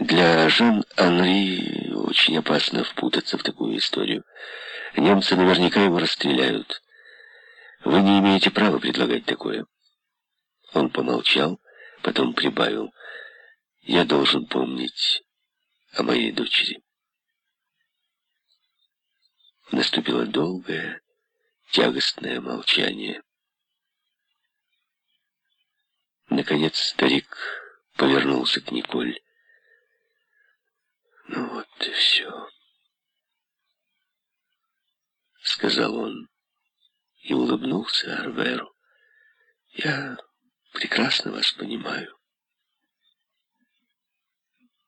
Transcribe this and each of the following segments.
Для Жан-Анри очень опасно впутаться в такую историю. Немцы наверняка его расстреляют. Вы не имеете права предлагать такое. Он помолчал, потом прибавил. Я должен помнить о моей дочери. Наступило долгое, тягостное молчание. Наконец старик повернулся к Николь. «Ну вот и все», — сказал он и улыбнулся Арверу. «Я прекрасно вас понимаю.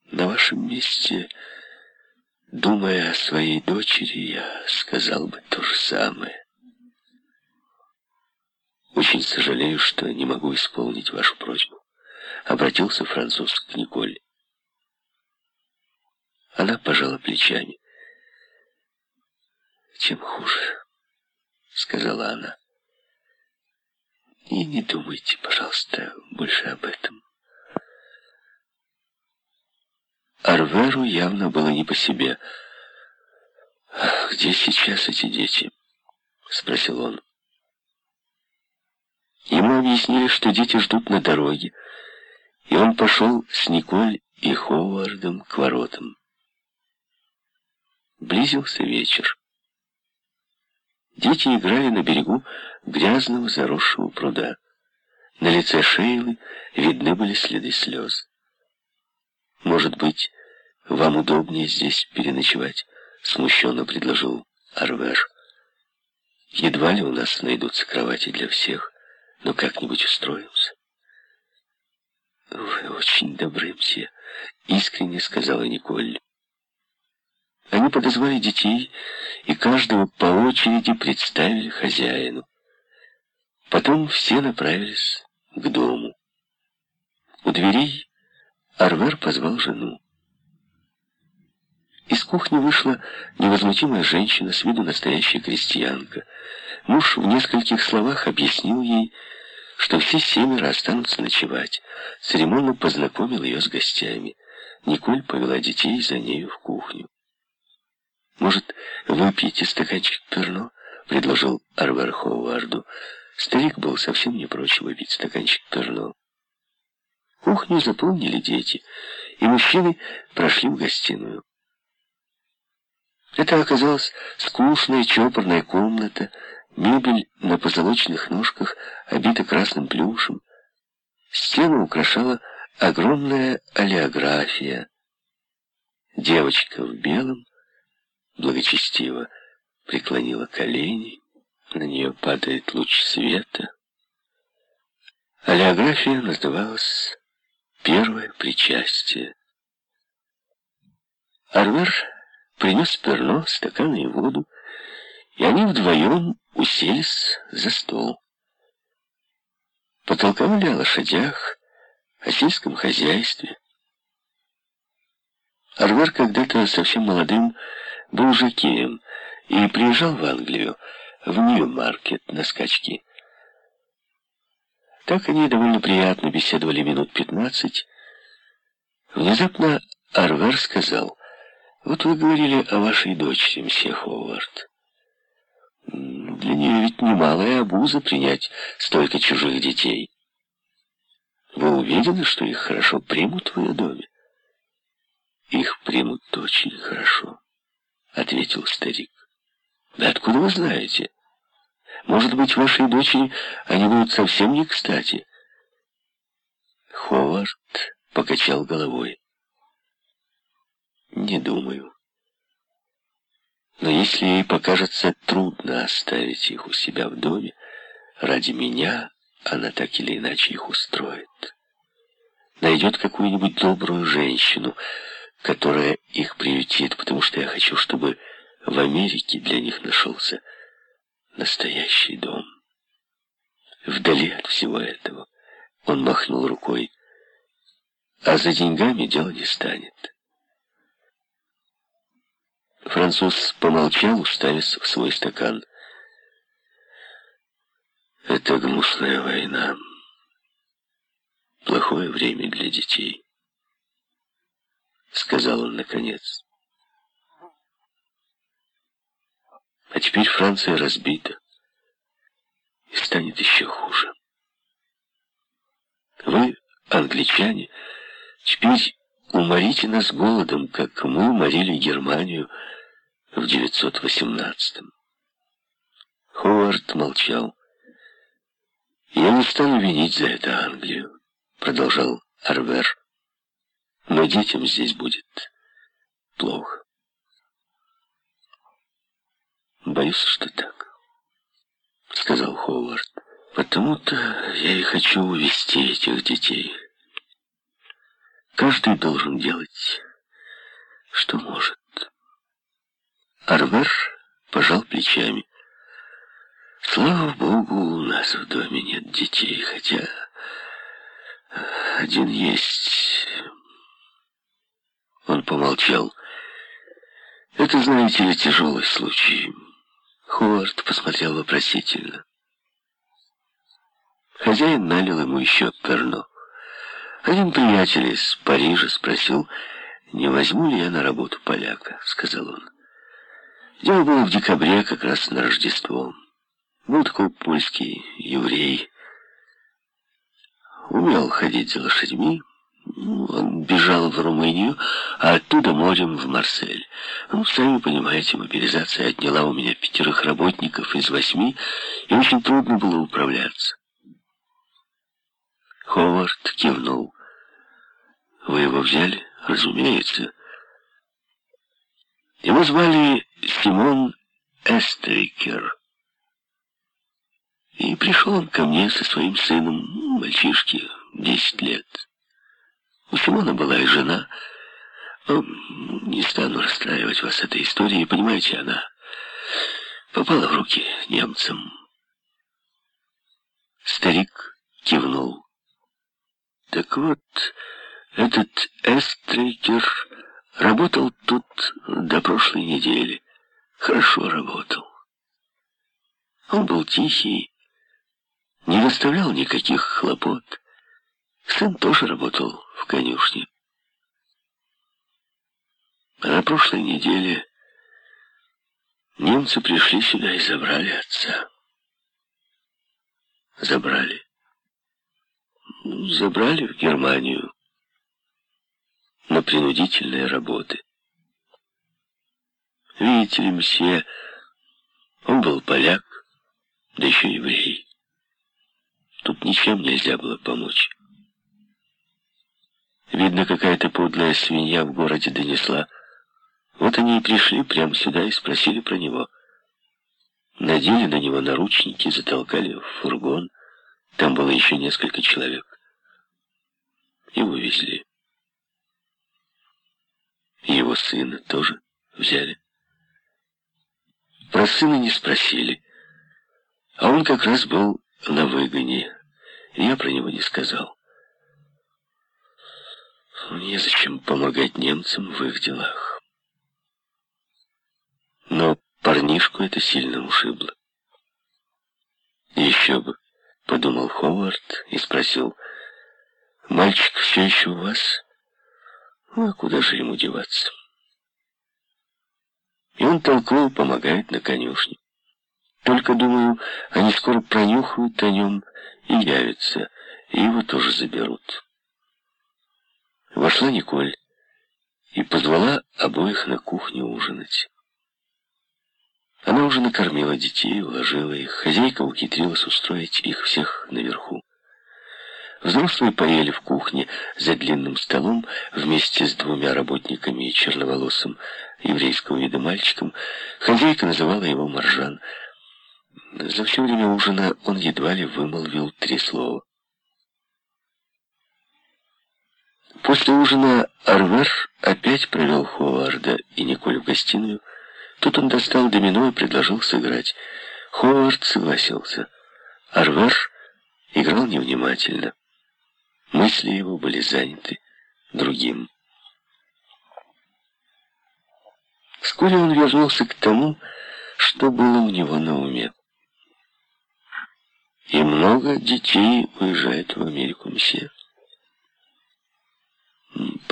На вашем месте, думая о своей дочери, я сказал бы то же самое. Очень сожалею, что не могу исполнить вашу просьбу. Обратился француз к Николь. Она пожала плечами. «Чем хуже», — сказала она. «И не думайте, пожалуйста, больше об этом». Арверу явно было не по себе. «Где сейчас эти дети?» — спросил он. Ему объяснили, что дети ждут на дороге, и он пошел с Николь и Ховардом к воротам. Близился вечер. Дети играли на берегу грязного заросшего пруда. На лице Шейлы видны были следы слез. «Может быть, вам удобнее здесь переночевать?» — смущенно предложил Арвер. «Едва ли у нас найдутся кровати для всех, но как-нибудь устроимся». «Вы очень добры, мсье», — искренне сказала Николь. Они подозвали детей и каждого по очереди представили хозяину. Потом все направились к дому. У дверей Арвер позвал жену. Из кухни вышла невозмутимая женщина, с виду настоящая крестьянка. Муж в нескольких словах объяснил ей, что все семеро останутся ночевать. Церемонно познакомил ее с гостями. Николь повела детей за нею в кухню. «Может, выпьете стаканчик перно?» — предложил Арвер Ховарду. Старик был совсем не прочь выпить стаканчик перно. Кухню заполнили дети, и мужчины прошли в гостиную. Это оказалась скучная чопорная комната, мебель на позолоченных ножках обита красным плюшем. Стену украшала огромная олеография. Девочка в белом благочестиво преклонила колени, на нее падает луч света. Олеография называлась «Первое причастие». Арвер принес перно, стаканы и воду, и они вдвоем уселись за стол. Потолковали о лошадях, о сельском хозяйстве. Арвер когда-то совсем молодым был жокеем и приезжал в Англию, в Нью-Маркет на скачки. Так они довольно приятно беседовали минут пятнадцать. Внезапно Арвер сказал, «Вот вы говорили о вашей дочери, мсье Ховард. Для нее ведь немалая обуза принять столько чужих детей. Вы уверены, что их хорошо примут в ее доме?» «Их примут очень хорошо». — ответил старик. «Да откуда вы знаете? Может быть, вашей дочери они будут совсем не кстати?» Ховард покачал головой. «Не думаю. Но если ей покажется трудно оставить их у себя в доме, ради меня она так или иначе их устроит. Найдет какую-нибудь добрую женщину, которая их приютит, потому что я хочу, чтобы в Америке для них нашелся настоящий дом. Вдали от всего этого он махнул рукой, а за деньгами дело не станет. Француз помолчал, уставясь в свой стакан. Это гнусная война. Плохое время для детей. Сказал он наконец. А теперь Франция разбита и станет еще хуже. Вы, англичане, теперь уморите нас голодом, как мы уморили Германию в 918-м. Ховард молчал. «Я не стану винить за это Англию», — продолжал Арвер. «Но детям здесь будет плохо». «Боюсь, что так», — сказал Ховард. «Потому-то я и хочу увести этих детей. Каждый должен делать, что может». Арвер пожал плечами. Слава богу, у нас в доме нет детей, хотя один есть. Он помолчал. Это, знаете ли, тяжелый случай. Ховард посмотрел вопросительно. Хозяин налил ему еще перно. Один приятель из Парижа спросил, не возьму ли я на работу поляка, сказал он. Дело было в декабре, как раз на Рождество. Был такой польский еврей. Умел ходить за лошадьми. Он бежал в Румынию, а оттуда морем в Марсель. Ну, сами понимаете, мобилизация отняла у меня пятерых работников из восьми, и очень трудно было управляться. Ховард кивнул. «Вы его взяли?» «Разумеется». Его звали Симон Эстрикер. И пришел он ко мне со своим сыном, ну, мальчишке, десять лет. У Симона была и жена. Но не стану расстраивать вас этой историей, понимаете, она попала в руки немцам. Старик кивнул. Так вот, этот Эстрейкер работал тут до прошлой недели. Хорошо работал. Он был тихий, не доставлял никаких хлопот. Сын тоже работал в конюшне. А на прошлой неделе немцы пришли сюда и забрали отца. Забрали. Забрали в Германию на принудительные работы. Видите ли, мсье, он был поляк, да еще еврей. Тут ничем нельзя было помочь. Видно, какая-то подлая свинья в городе донесла. Вот они и пришли прямо сюда и спросили про него. Надели на него наручники, затолкали в фургон. Там было еще несколько человек. И вывезли. Его сына тоже взяли. Про сына не спросили. А он как раз был на выгоне, я про него не сказал. Незачем помогать немцам в их делах. Но парнишку это сильно ушибло. Еще бы, подумал Ховард и спросил, «Мальчик все еще у вас?» Ну, а куда же ему деваться? И он толково помогает на конюшне. Только, думаю, они скоро пронюхают о нем и явятся, и его тоже заберут. Вошла Николь и позвала обоих на кухню ужинать. Она уже накормила детей, уложила их. Хозяйка ухитрилась устроить их всех наверху. Взрослые поели в кухне за длинным столом вместе с двумя работниками и черноволосым еврейского вида мальчиком. Хозяйка называла его Маржан — за все время ужина он едва ли вымолвил три слова. После ужина Арвер опять провел Ховарда и Николь в гостиную. Тут он достал домино и предложил сыграть. Ховард согласился. Арвер играл невнимательно. Мысли его были заняты другим. Вскоре он вернулся к тому, что было у него на уме. И много детей уезжает в Америку, месье.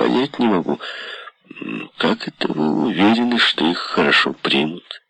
Понять не могу. Как это вы уверены, что их хорошо примут?